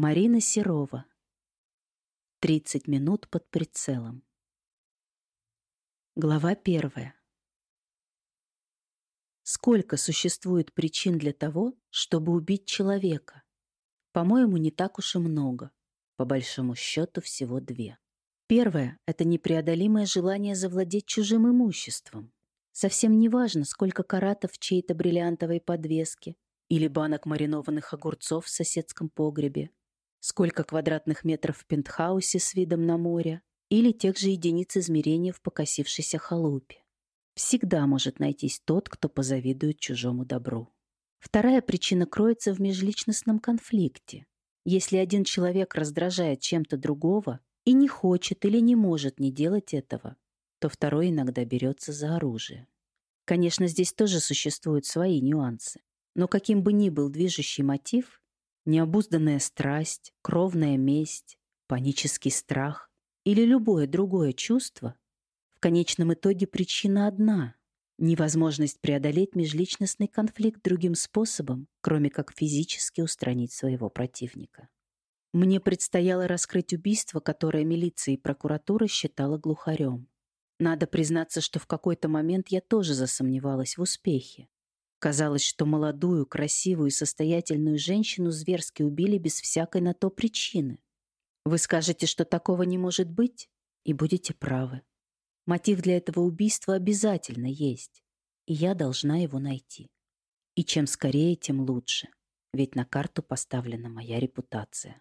Марина Серова. 30 минут под прицелом. Глава первая. Сколько существует причин для того, чтобы убить человека? По-моему, не так уж и много. По большому счету, всего две. Первое — это непреодолимое желание завладеть чужим имуществом. Совсем не важно, сколько каратов чьей-то бриллиантовой подвеске или банок маринованных огурцов в соседском погребе, сколько квадратных метров в пентхаусе с видом на море или тех же единиц измерения в покосившейся халупе. Всегда может найтись тот, кто позавидует чужому добру. Вторая причина кроется в межличностном конфликте. Если один человек раздражает чем-то другого и не хочет или не может не делать этого, то второй иногда берется за оружие. Конечно, здесь тоже существуют свои нюансы. Но каким бы ни был движущий мотив, необузданная страсть, кровная месть, панический страх или любое другое чувство, в конечном итоге причина одна — невозможность преодолеть межличностный конфликт другим способом, кроме как физически устранить своего противника. Мне предстояло раскрыть убийство, которое милиция и прокуратура считала глухарем. Надо признаться, что в какой-то момент я тоже засомневалась в успехе. Казалось, что молодую, красивую и состоятельную женщину зверски убили без всякой на то причины. Вы скажете, что такого не может быть, и будете правы. Мотив для этого убийства обязательно есть, и я должна его найти. И чем скорее, тем лучше, ведь на карту поставлена моя репутация.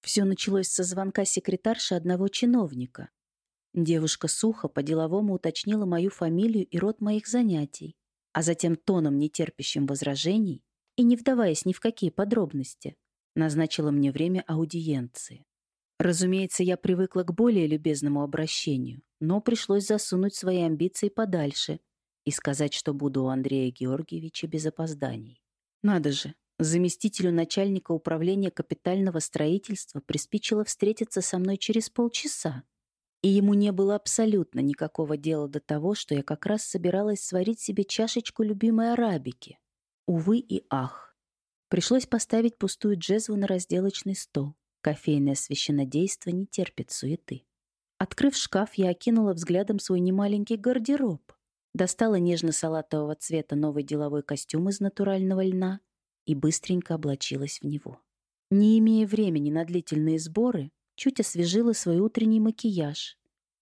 Все началось со звонка секретарши одного чиновника. Девушка сухо по-деловому уточнила мою фамилию и род моих занятий, а затем тоном, нетерпящим возражений и не вдаваясь ни в какие подробности, назначила мне время аудиенции. Разумеется, я привыкла к более любезному обращению, но пришлось засунуть свои амбиции подальше и сказать, что буду у Андрея Георгиевича без опозданий. Надо же, заместителю начальника управления капитального строительства приспичило встретиться со мной через полчаса, и ему не было абсолютно никакого дела до того, что я как раз собиралась сварить себе чашечку любимой арабики. Увы и ах. Пришлось поставить пустую джезву на разделочный стол. Кофейное священнодейство не терпит суеты. Открыв шкаф, я окинула взглядом свой немаленький гардероб. Достала нежно-салатового цвета новый деловой костюм из натурального льна и быстренько облачилась в него. Не имея времени на длительные сборы, чуть освежила свой утренний макияж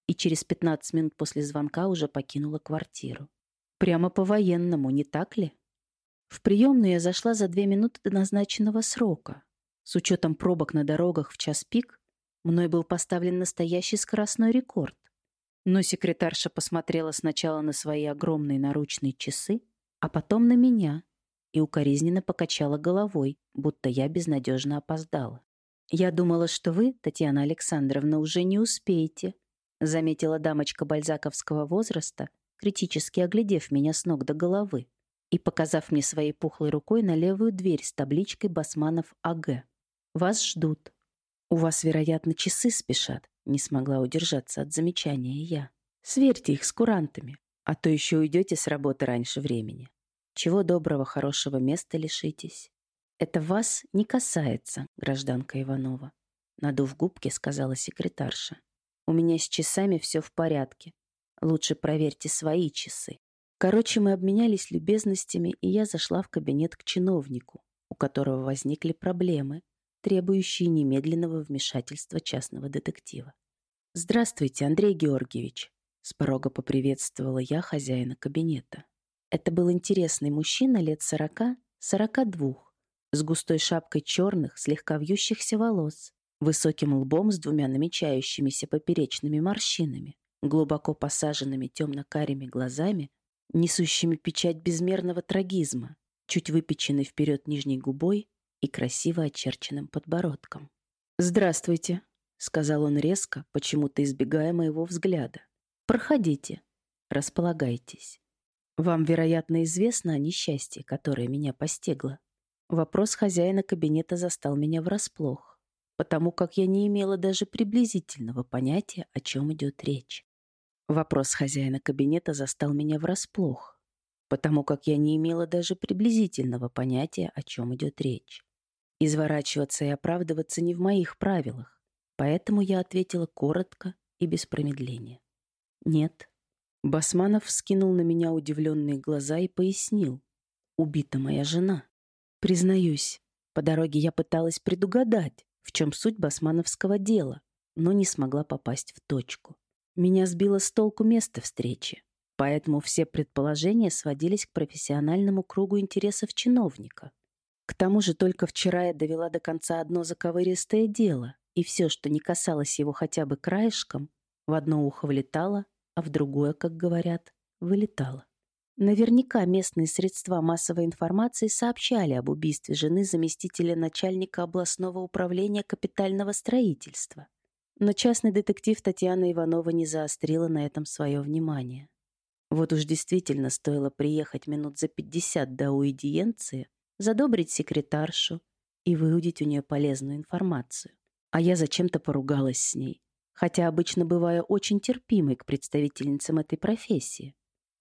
и через 15 минут после звонка уже покинула квартиру. Прямо по-военному, не так ли? В приемную я зашла за две минуты до назначенного срока. С учетом пробок на дорогах в час пик, мной был поставлен настоящий скоростной рекорд. Но секретарша посмотрела сначала на свои огромные наручные часы, а потом на меня и укоризненно покачала головой, будто я безнадежно опоздала. «Я думала, что вы, Татьяна Александровна, уже не успеете», заметила дамочка бальзаковского возраста, критически оглядев меня с ног до головы и показав мне своей пухлой рукой на левую дверь с табличкой «Басманов АГ». «Вас ждут. У вас, вероятно, часы спешат», не смогла удержаться от замечания я. «Сверьте их с курантами, а то еще уйдете с работы раньше времени. Чего доброго, хорошего места лишитесь». «Это вас не касается, гражданка Иванова», — надув губки, сказала секретарша. «У меня с часами все в порядке. Лучше проверьте свои часы». Короче, мы обменялись любезностями, и я зашла в кабинет к чиновнику, у которого возникли проблемы, требующие немедленного вмешательства частного детектива. «Здравствуйте, Андрей Георгиевич», — с порога поприветствовала я хозяина кабинета. Это был интересный мужчина лет сорока, сорока двух с густой шапкой черных, слегка вьющихся волос, высоким лбом с двумя намечающимися поперечными морщинами, глубоко посаженными темно-карими глазами, несущими печать безмерного трагизма, чуть выпеченной вперед нижней губой и красиво очерченным подбородком. «Здравствуйте», — сказал он резко, почему-то избегая моего взгляда. «Проходите, располагайтесь. Вам, вероятно, известно о несчастье, которое меня постигло. Вопрос хозяина кабинета застал меня врасплох, потому как я не имела даже приблизительного понятия, о чем идет речь. Вопрос хозяина кабинета застал меня врасплох, потому как я не имела даже приблизительного понятия, о чем идет речь. Изворачиваться и оправдываться не в моих правилах, поэтому я ответила коротко и без промедления. «Нет». Басманов вскинул на меня удивленные глаза и пояснил. «Убита моя жена. Признаюсь, по дороге я пыталась предугадать, в чем суть басмановского дела, но не смогла попасть в точку. Меня сбило с толку место встречи, поэтому все предположения сводились к профессиональному кругу интересов чиновника. К тому же только вчера я довела до конца одно заковыристое дело, и все, что не касалось его хотя бы краешком, в одно ухо влетало, а в другое, как говорят, вылетало. Наверняка местные средства массовой информации сообщали об убийстве жены заместителя начальника областного управления капитального строительства. Но частный детектив Татьяна Иванова не заострила на этом свое внимание. Вот уж действительно стоило приехать минут за 50 до уидиенции, задобрить секретаршу и выудить у нее полезную информацию. А я зачем-то поругалась с ней, хотя обычно бываю очень терпимой к представительницам этой профессии.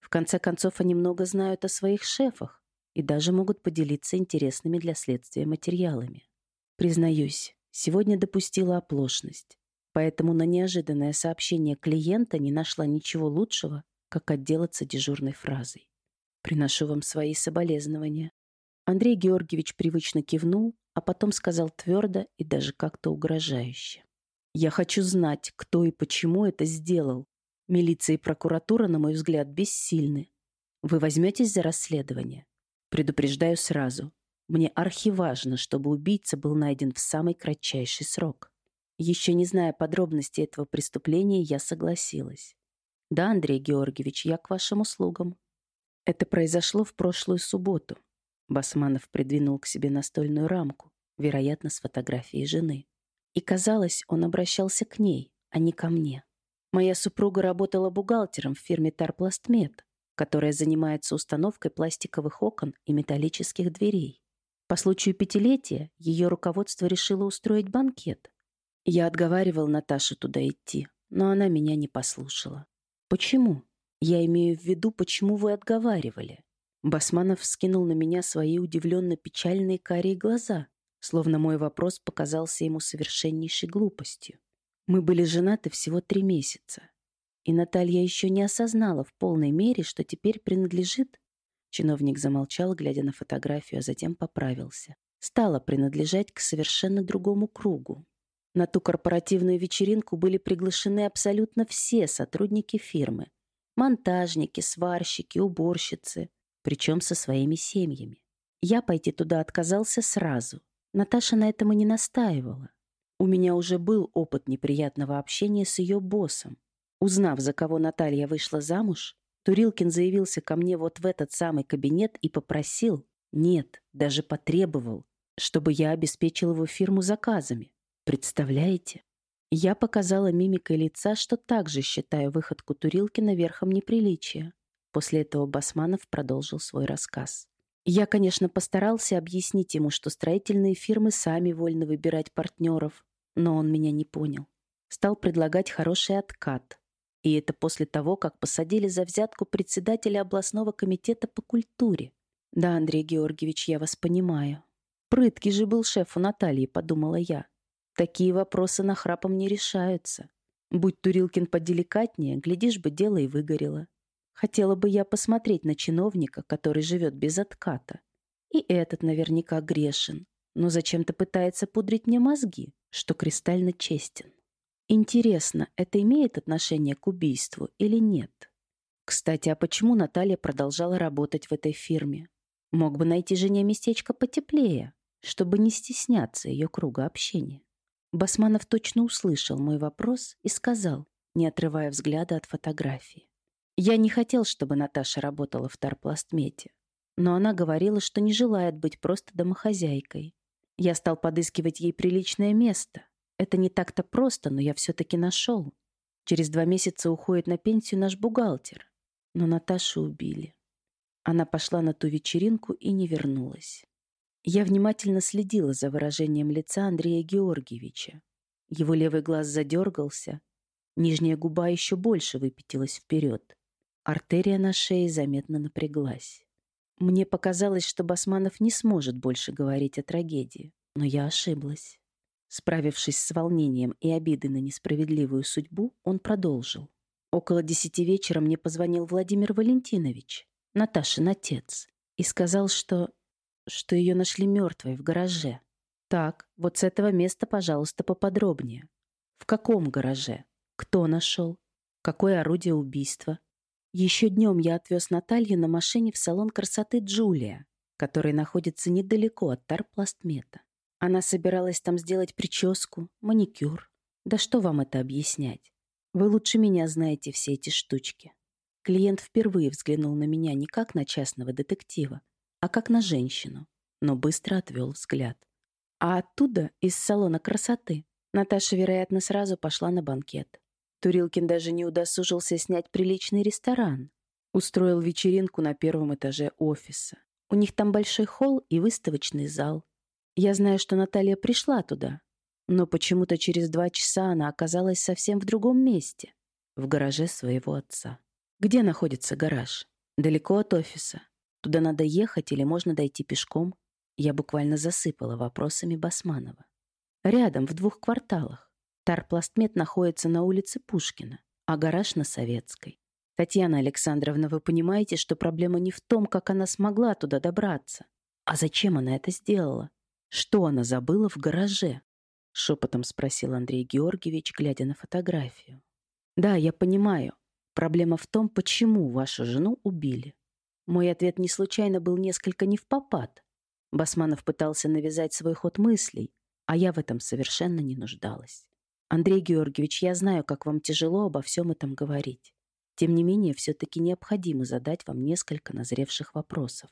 В конце концов, они много знают о своих шефах и даже могут поделиться интересными для следствия материалами. Признаюсь, сегодня допустила оплошность, поэтому на неожиданное сообщение клиента не нашла ничего лучшего, как отделаться дежурной фразой. «Приношу вам свои соболезнования». Андрей Георгиевич привычно кивнул, а потом сказал твердо и даже как-то угрожающе. «Я хочу знать, кто и почему это сделал, Милиция и прокуратура, на мой взгляд, бессильны. Вы возьметесь за расследование? Предупреждаю сразу. Мне архиважно, чтобы убийца был найден в самый кратчайший срок. Еще не зная подробностей этого преступления, я согласилась. Да, Андрей Георгиевич, я к вашим услугам. Это произошло в прошлую субботу. Басманов придвинул к себе настольную рамку, вероятно, с фотографией жены. И казалось, он обращался к ней, а не ко мне. Моя супруга работала бухгалтером в фирме Тарпластмет, которая занимается установкой пластиковых окон и металлических дверей. По случаю пятилетия ее руководство решило устроить банкет. Я отговаривал Наташу туда идти, но она меня не послушала. Почему? Я имею в виду, почему вы отговаривали. Басманов вскинул на меня свои удивленно печальные карие глаза, словно мой вопрос показался ему совершеннейшей глупостью. Мы были женаты всего три месяца. И Наталья еще не осознала в полной мере, что теперь принадлежит... Чиновник замолчал, глядя на фотографию, а затем поправился. Стала принадлежать к совершенно другому кругу. На ту корпоративную вечеринку были приглашены абсолютно все сотрудники фирмы. Монтажники, сварщики, уборщицы, причем со своими семьями. Я пойти туда отказался сразу. Наташа на этом и не настаивала. У меня уже был опыт неприятного общения с ее боссом. Узнав, за кого Наталья вышла замуж, Турилкин заявился ко мне вот в этот самый кабинет и попросил, нет, даже потребовал, чтобы я обеспечил его фирму заказами. Представляете? Я показала мимикой лица, что также считаю выходку Турилкина верхом неприличия. После этого Басманов продолжил свой рассказ. Я, конечно, постарался объяснить ему, что строительные фирмы сами вольны выбирать партнеров, но он меня не понял. Стал предлагать хороший откат. И это после того, как посадили за взятку председателя областного комитета по культуре. Да, Андрей Георгиевич, я вас понимаю. Прыткий же был шеф у Натальи, подумала я. Такие вопросы нахрапом не решаются. Будь Турилкин поделикатнее, глядишь бы, дело и выгорело. Хотела бы я посмотреть на чиновника, который живет без отката. И этот наверняка грешен, но зачем-то пытается пудрить мне мозги, что кристально честен. Интересно, это имеет отношение к убийству или нет? Кстати, а почему Наталья продолжала работать в этой фирме? Мог бы найти жене местечко потеплее, чтобы не стесняться ее круга общения. Басманов точно услышал мой вопрос и сказал, не отрывая взгляда от фотографии. Я не хотел, чтобы Наташа работала в Тарпластмете, но она говорила, что не желает быть просто домохозяйкой. Я стал подыскивать ей приличное место. Это не так-то просто, но я все-таки нашел. Через два месяца уходит на пенсию наш бухгалтер. Но Наташу убили. Она пошла на ту вечеринку и не вернулась. Я внимательно следила за выражением лица Андрея Георгиевича. Его левый глаз задергался, нижняя губа еще больше выпятилась вперед. Артерия на шее заметно напряглась. Мне показалось, что Басманов не сможет больше говорить о трагедии. Но я ошиблась. Справившись с волнением и обидой на несправедливую судьбу, он продолжил. Около десяти вечера мне позвонил Владимир Валентинович, Наташин отец, и сказал, что... что ее нашли мертвой в гараже. Так, вот с этого места, пожалуйста, поподробнее. В каком гараже? Кто нашел? Какое орудие убийства? Еще днем я отвез Наталью на машине в салон красоты Джулия, который находится недалеко от Тарпластмета. Она собиралась там сделать прическу, маникюр. Да что вам это объяснять? Вы лучше меня знаете все эти штучки. Клиент впервые взглянул на меня не как на частного детектива, а как на женщину, но быстро отвел взгляд. А оттуда, из салона красоты, Наташа, вероятно, сразу пошла на банкет. Турилкин даже не удосужился снять приличный ресторан. Устроил вечеринку на первом этаже офиса. У них там большой холл и выставочный зал. Я знаю, что Наталья пришла туда, но почему-то через два часа она оказалась совсем в другом месте, в гараже своего отца. Где находится гараж? Далеко от офиса. Туда надо ехать или можно дойти пешком? Я буквально засыпала вопросами Басманова. Рядом, в двух кварталах. Тарпластмет находится на улице Пушкина, а гараж на Советской. Татьяна Александровна, вы понимаете, что проблема не в том, как она смогла туда добраться, а зачем она это сделала? Что она забыла в гараже? Шепотом спросил Андрей Георгиевич, глядя на фотографию. Да, я понимаю. Проблема в том, почему вашу жену убили. Мой ответ не случайно был несколько не в попад. Басманов пытался навязать свой ход мыслей, а я в этом совершенно не нуждалась. Андрей Георгиевич, я знаю, как вам тяжело обо всем этом говорить. Тем не менее, все-таки необходимо задать вам несколько назревших вопросов.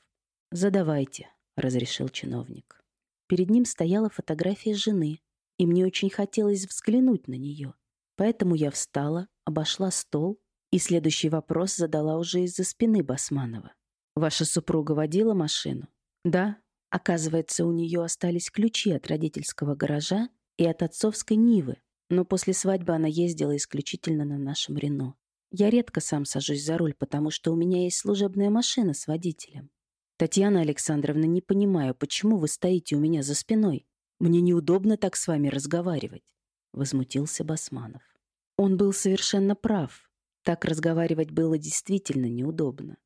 «Задавайте», — разрешил чиновник. Перед ним стояла фотография жены, и мне очень хотелось взглянуть на нее. Поэтому я встала, обошла стол и следующий вопрос задала уже из-за спины Басманова. «Ваша супруга водила машину?» «Да». Оказывается, у нее остались ключи от родительского гаража и от отцовской Нивы, но после свадьбы она ездила исключительно на нашем Рено. Я редко сам сажусь за руль, потому что у меня есть служебная машина с водителем. Татьяна Александровна, не понимаю, почему вы стоите у меня за спиной? Мне неудобно так с вами разговаривать, возмутился Басманов. Он был совершенно прав. Так разговаривать было действительно неудобно.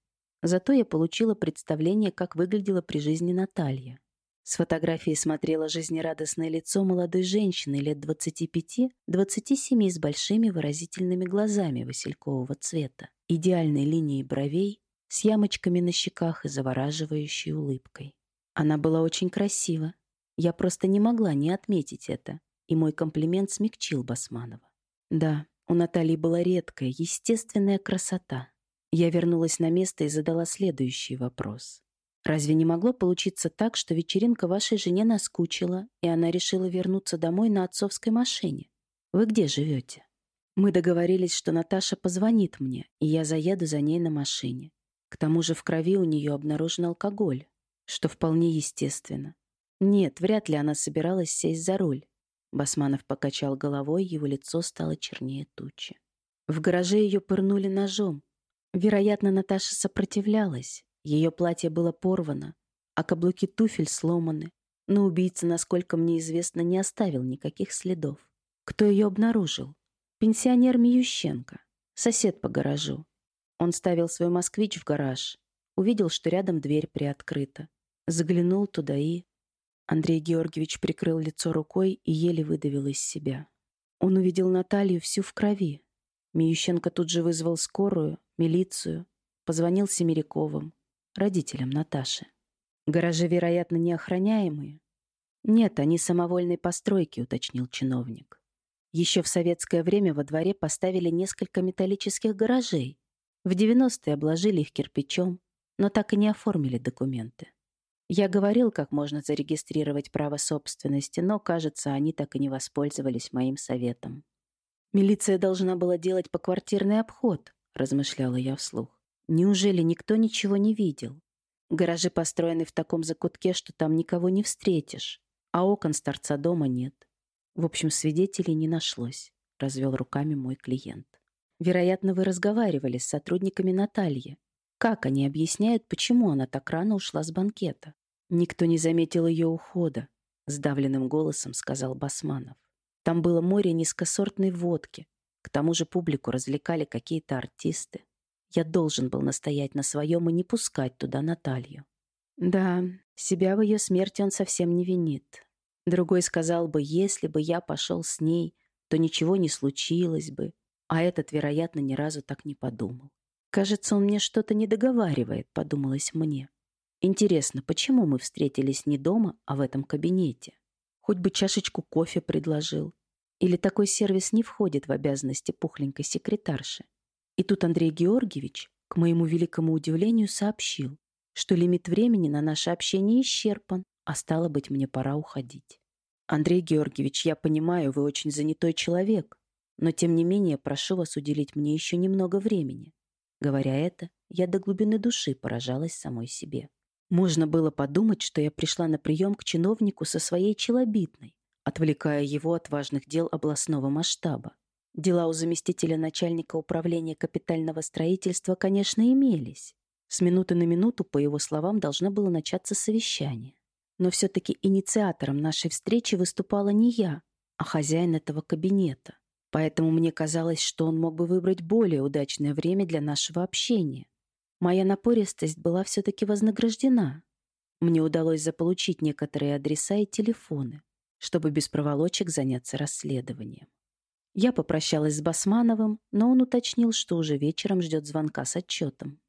Зато я получила представление, как выглядела при жизни Наталья. С фотографии смотрело жизнерадостное лицо молодой женщины лет 25-27 с большими выразительными глазами василькового цвета, идеальной линией бровей, с ямочками на щеках и завораживающей улыбкой. Она была очень красива. Я просто не могла не отметить это, и мой комплимент смягчил Басманова. Да, у Натальи была редкая, естественная красота. Я вернулась на место и задала следующий вопрос. Разве не могло получиться так, что вечеринка вашей жене наскучила, и она решила вернуться домой на отцовской машине? Вы где живете? Мы договорились, что Наташа позвонит мне, и я заеду за ней на машине. К тому же в крови у нее обнаружен алкоголь, что вполне естественно. Нет, вряд ли она собиралась сесть за руль. Басманов покачал головой, его лицо стало чернее тучи. В гараже ее пырнули ножом. Вероятно, Наташа сопротивлялась. Ее платье было порвано, а каблуки туфель сломаны. Но убийца, насколько мне известно, не оставил никаких следов. Кто ее обнаружил? Пенсионер Миющенко, сосед по гаражу. Он ставил свой москвич в гараж, увидел, что рядом дверь приоткрыта. Заглянул туда и... Андрей Георгиевич прикрыл лицо рукой и еле выдавил из себя. Он увидел Наталью всю в крови. Миющенко тут же вызвал скорую, милицию, позвонил Семеряковым родителям Наташи. Гаражи, вероятно, неохраняемые? Нет, они самовольной постройки, уточнил чиновник. Еще в советское время во дворе поставили несколько металлических гаражей. В 90-е обложили их кирпичом, но так и не оформили документы. Я говорил, как можно зарегистрировать право собственности, но, кажется, они так и не воспользовались моим советом. «Милиция должна была делать поквартирный обход», — размышляла я вслух. Неужели никто ничего не видел? Гаражи построены в таком закутке, что там никого не встретишь, а окон с торца дома нет. В общем, свидетелей не нашлось, развел руками мой клиент. Вероятно, вы разговаривали с сотрудниками Натальи. Как они объясняют, почему она так рано ушла с банкета? Никто не заметил ее ухода. сдавленным голосом сказал Басманов. Там было море низкосортной водки. К тому же публику развлекали какие-то артисты. Я должен был настоять на своем и не пускать туда Наталью. Да, себя в ее смерти он совсем не винит. Другой сказал бы, если бы я пошел с ней, то ничего не случилось бы, а этот, вероятно, ни разу так не подумал. Кажется, он мне что-то не договаривает, подумалось мне. Интересно, почему мы встретились не дома, а в этом кабинете? Хоть бы чашечку кофе предложил. Или такой сервис не входит в обязанности пухленькой секретарши? И тут Андрей Георгиевич, к моему великому удивлению, сообщил, что лимит времени на наше общение исчерпан, а стало быть, мне пора уходить. Андрей Георгиевич, я понимаю, вы очень занятой человек, но тем не менее прошу вас уделить мне еще немного времени. Говоря это, я до глубины души поражалась самой себе. Можно было подумать, что я пришла на прием к чиновнику со своей челобитной, отвлекая его от важных дел областного масштаба. Дела у заместителя начальника управления капитального строительства, конечно, имелись, с минуты на минуту, по его словам, должно было начаться совещание. Но все-таки инициатором нашей встречи выступала не я, а хозяин этого кабинета. Поэтому мне казалось, что он мог бы выбрать более удачное время для нашего общения. Моя напористость была все-таки вознаграждена. Мне удалось заполучить некоторые адреса и телефоны, чтобы без проволочек заняться расследованием. Я попрощалась с Басмановым, но он уточнил, что уже вечером ждет звонка с отчетом.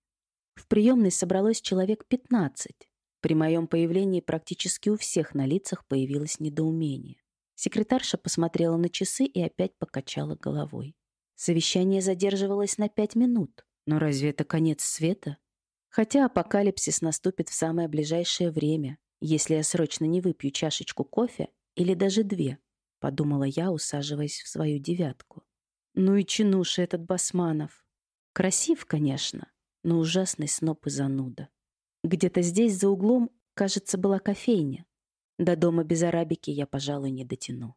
В приемной собралось человек 15. При моем появлении практически у всех на лицах появилось недоумение. Секретарша посмотрела на часы и опять покачала головой. Совещание задерживалось на пять минут. Но разве это конец света? Хотя апокалипсис наступит в самое ближайшее время, если я срочно не выпью чашечку кофе или даже две, подумала я, усаживаясь в свою девятку. Ну и чинуша этот Басманов. Красив, конечно, но ужасный сноп и зануда. Где-то здесь, за углом, кажется, была кофейня. До дома без арабики я, пожалуй, не дотяну.